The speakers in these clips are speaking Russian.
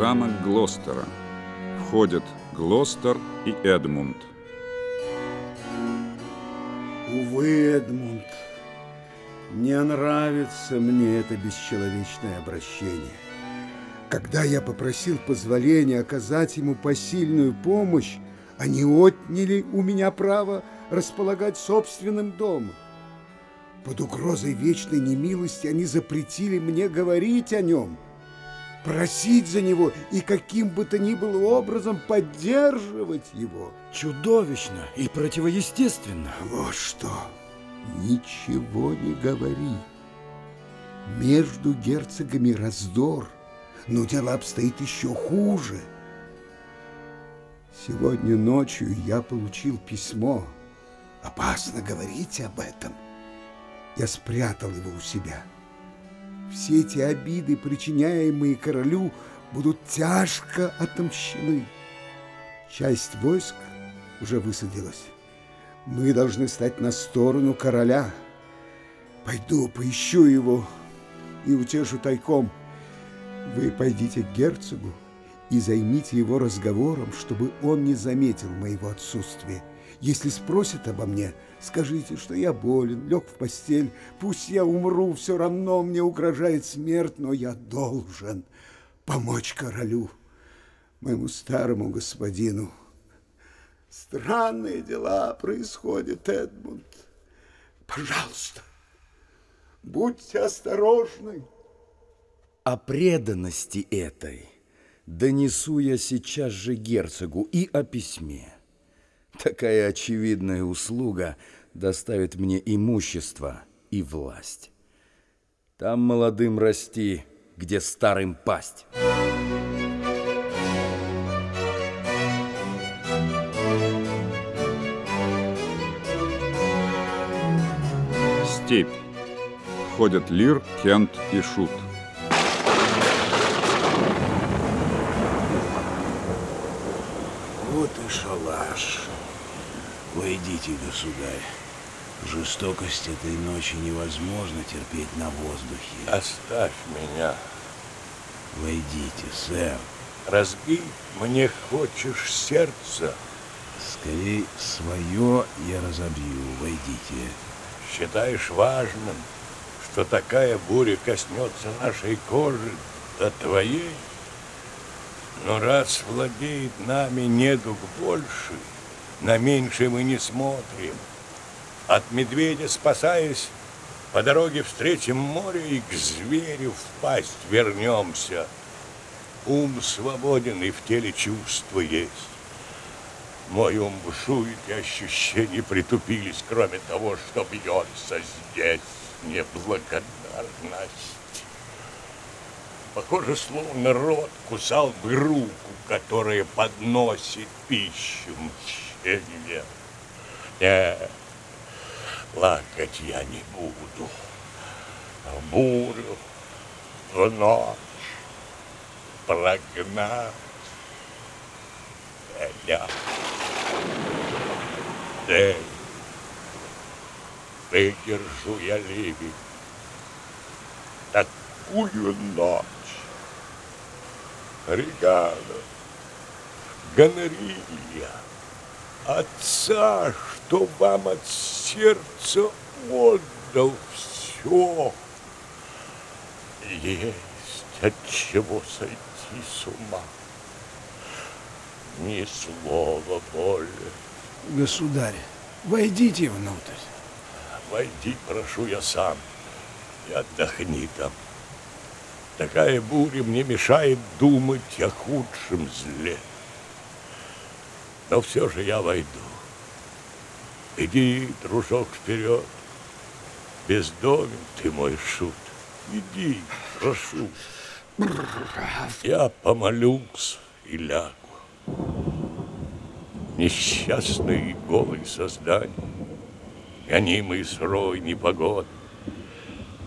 Замок Глостера. Входят Глостер и Эдмунд. Увы, Эдмунд, не нравится мне это бесчеловечное обращение. Когда я попросил позволения оказать ему посильную помощь, они отняли у меня право располагать собственным домом. Под угрозой вечной немилости они запретили мне говорить о нем, просить за него и каким бы то ни было образом поддерживать его. Чудовищно и противоестественно. Вот что, ничего не говори. Между герцогами раздор, но дело обстоит еще хуже. Сегодня ночью я получил письмо. Опасно говорить об этом. Я спрятал его у себя. Все эти обиды, причиняемые королю, будут тяжко отомщены. Часть войск уже высадилась. Мы должны стать на сторону короля. Пойду поищу его и утешу тайком. Вы пойдите к герцогу и займите его разговором, чтобы он не заметил моего отсутствия. Если спросят обо мне, скажите, что я болен, лег в постель. Пусть я умру, все равно мне угрожает смерть, но я должен помочь королю, моему старому господину. Странные дела происходят, Эдмунд. Пожалуйста, будьте осторожны. О преданности этой донесу я сейчас же герцогу и о письме. Такая очевидная услуга доставит мне имущество и власть. Там молодым расти, где старым пасть. Степь. Входят Лир, Кент и Шут. Вот и шалаш. Войдите, государь. Жестокость этой ночи невозможно терпеть на воздухе. Оставь меня. Войдите, сэр. Разбить мне хочешь сердце. Скорее, свое я разобью. Войдите. Считаешь важным, что такая буря коснется нашей кожи до твоей? Но раз владеет нами недуг больше, на меньшее мы не смотрим. От медведя спасаясь, по дороге встретим море и к зверю в пасть вернемся. Ум свободен и в теле чувства есть. Мой ум бушует, и ощущения притупились, кроме того, что бьется здесь неблагодарность. Похоже, словно рот кусал бы руку, которая подносит пищу мщения. Нет, плакать я не буду. В бурю, в ночь прогнать меня. День, выдержу я ливень, такую ночь. Регана, гонория, отца, что вам от сердца отдал все. Есть от чего сойти с ума. Ни слова более. Государь, войдите внутрь. Войди, прошу я сам, и отдохни там. Такая буря мне мешает думать о худшем зле. Но все же я войду. Иди, дружок, вперед. Бездомен ты мой шут. Иди, прошу. Я помолюсь и лягу. Несчастные и голые создания, гонимые срой непогод,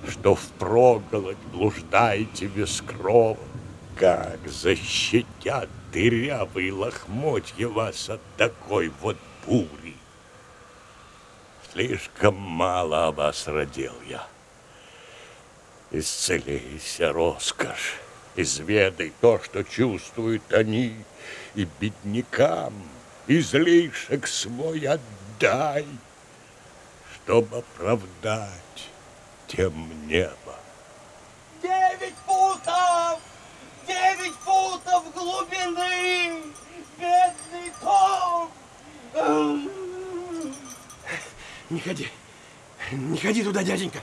что впроголодь блуждаете без крова, как защитят дырявые лохмотья вас от такой вот бури. Слишком мало о вас родил я. Исцелейся, роскошь, Изведай то, что чувствуют они, и беднякам излишек свой отдай, чтобы оправдать тем небо. Глубины! Бедный Том! Не ходи. Не ходи туда, дяденька.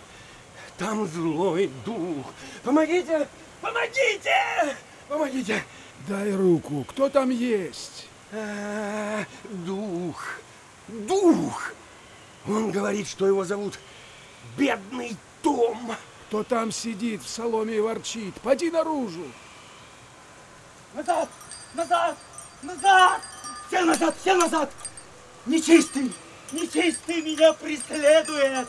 Там злой дух. Помогите! Помогите! Помогите! Дай руку. Кто там есть? А, дух. Дух! Он говорит, что его зовут Бедный Том. Кто там сидит в соломе и ворчит? Поди наружу. Назад! Назад! Назад! Все назад! Все назад! Нечистый! Нечистый меня преследует!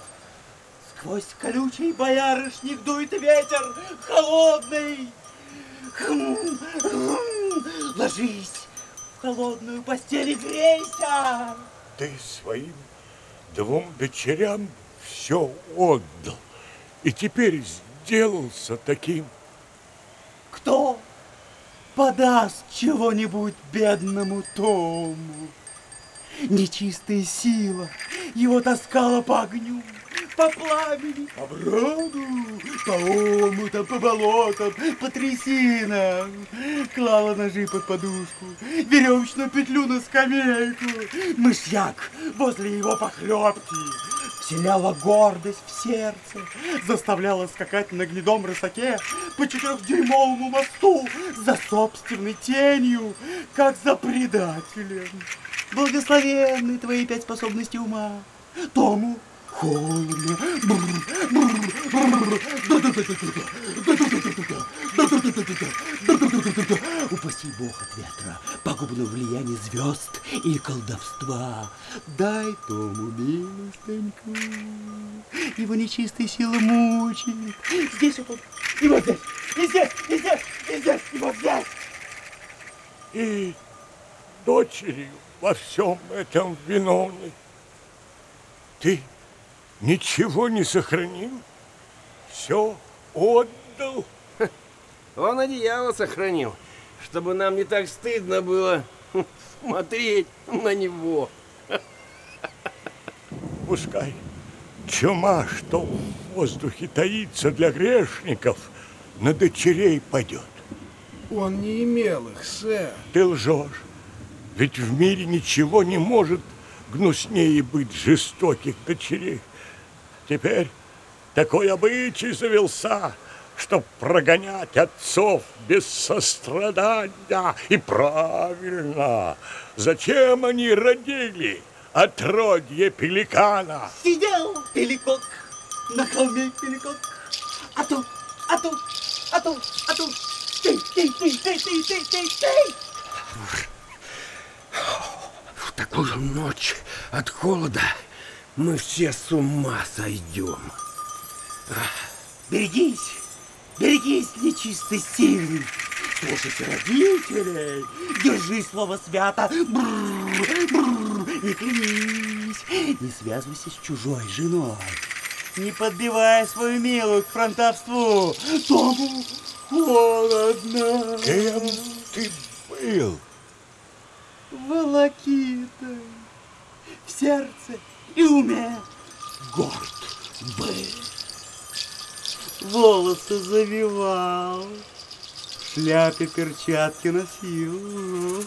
Сквозь колючий боярышник дует ветер холодный. Хм, хм, ложись в холодную постель и грейся. Ты своим двум дочерям все отдал, и теперь сделался таким. Кто подаст чего-нибудь бедному Тому? Нечистая сила его таскала по огню, по пламени, по броду, по омутам, по болотам, по трясинам. Клала ножи под подушку, веревочную петлю на скамейку, мышьяк возле его похлебки. Вселяла гордость в сердце, заставляла скакать на гнедом рысаке по четырехдюймовому мосту за собственной тенью, как за предателем. Благословенны твои пять способностей ума. Тому холодно. Упаси Бог от ветра, пагубного влияния звезд и колдовства. Дай Тому милостыньку. Его нечистая сила мучает. Здесь вот и вот здесь, и здесь, и здесь, и здесь, и вот здесь. И дочерью во всем этом виновны. Ты ничего не сохранил, все отдал. Он одеяло сохранил, чтобы нам не так стыдно было смотреть на него. Пускай чума, что в воздухе таится для грешников, на дочерей пойдет. Он не имел их, сэр. Ты лжешь. Ведь в мире ничего не может гнуснее быть жестоких дочерей. Теперь такой обычай завелся, чтоб прогонять отцов без сострадания. И правильно. Зачем они родили отродье пеликана? Сидел пеликок на холме пеликок. А тут, а тут, а тут, а тут. Ты, ты, ты, ты, ты, ты, ты, ты. В такую ночь от холода мы все с ума сойдем. Берегись, берегись, нечистой силы. Слушайся родителей, держи слово свято. Бррр, бррр, не клянись, не связывайся с чужой женой. Не подбивай свою милую к фронтовству. Тому холодно. Кем ты был? волокитой в сердце и уме горд был. Волосы завивал, в шляпе перчатки носил.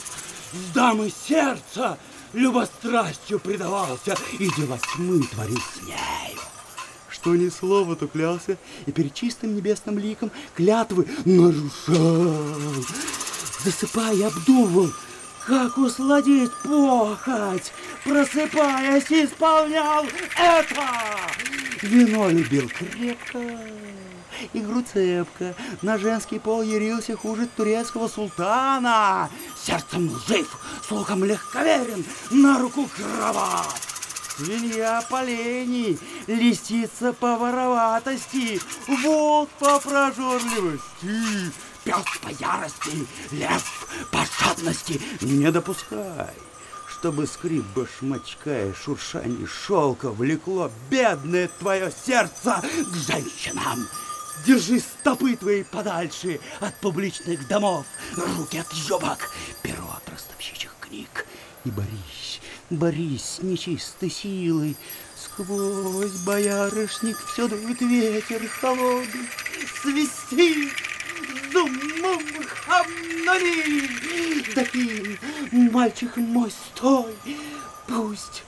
С дамой сердца любострастью предавался и дела тьмы творил с нею. Что ни слово, то клялся и перед чистым небесным ликом клятвы нарушал. Засыпая, обдумывал, как усладить похоть, просыпаясь, исполнял это. Вино любил крепко, игру цепко, на женский пол ярился хуже турецкого султана. Сердцем жив, слухом легковерен, на руку кроват. Свинья по лени, лисица по вороватости, волк по прожорливости, пес по ярости, лев по жадности. Не допускай, чтобы скрип башмачка и шуршание шелка влекло бедное твое сердце к женщинам. Держи стопы твои подальше от публичных домов, руки от ёбок, перо от ростовщичих книг. И борись, борись с нечистой силой. Сквозь боярышник все дует ветер холодный, свистит с умом хамнони. Дакин, мальчик мой, стой, пусть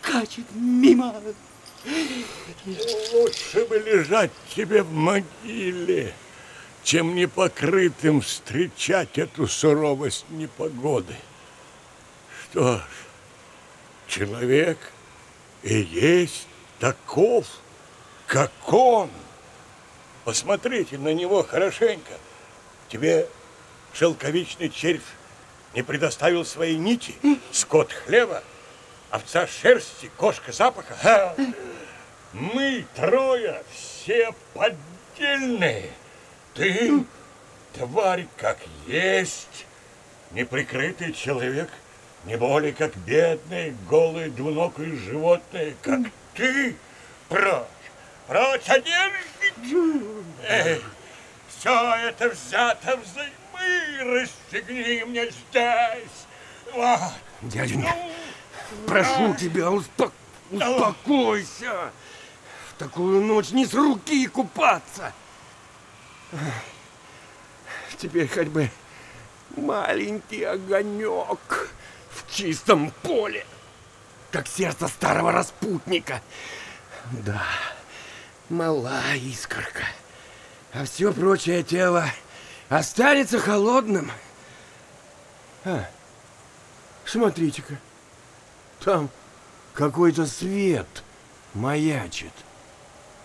скачет мимо. Лучше бы лежать тебе в могиле, чем непокрытым встречать эту суровость непогоды. Что ж, человек и есть таков, как он. Посмотрите на него хорошенько. Тебе шелковичный червь не предоставил свои нити, скот хлеба, овца шерсти, кошка запаха. Ха! Мы трое все поддельные. Ты, тварь, как есть, неприкрытый человек, не более как бедные, голые, двуногие животные, как ты. Прочь, прочь одежды. Эй, все это взято взаймы, расстегни мне здесь. Вот. Дядюня, прошу тебя, успо- успокойся. В такую ночь не с руки купаться. Теперь хоть бы маленький огонек в чистом поле, как сердце старого распутника. Да, мала искорка, а все прочее тело останется холодным. А, смотрите-ка, там какой-то свет маячит.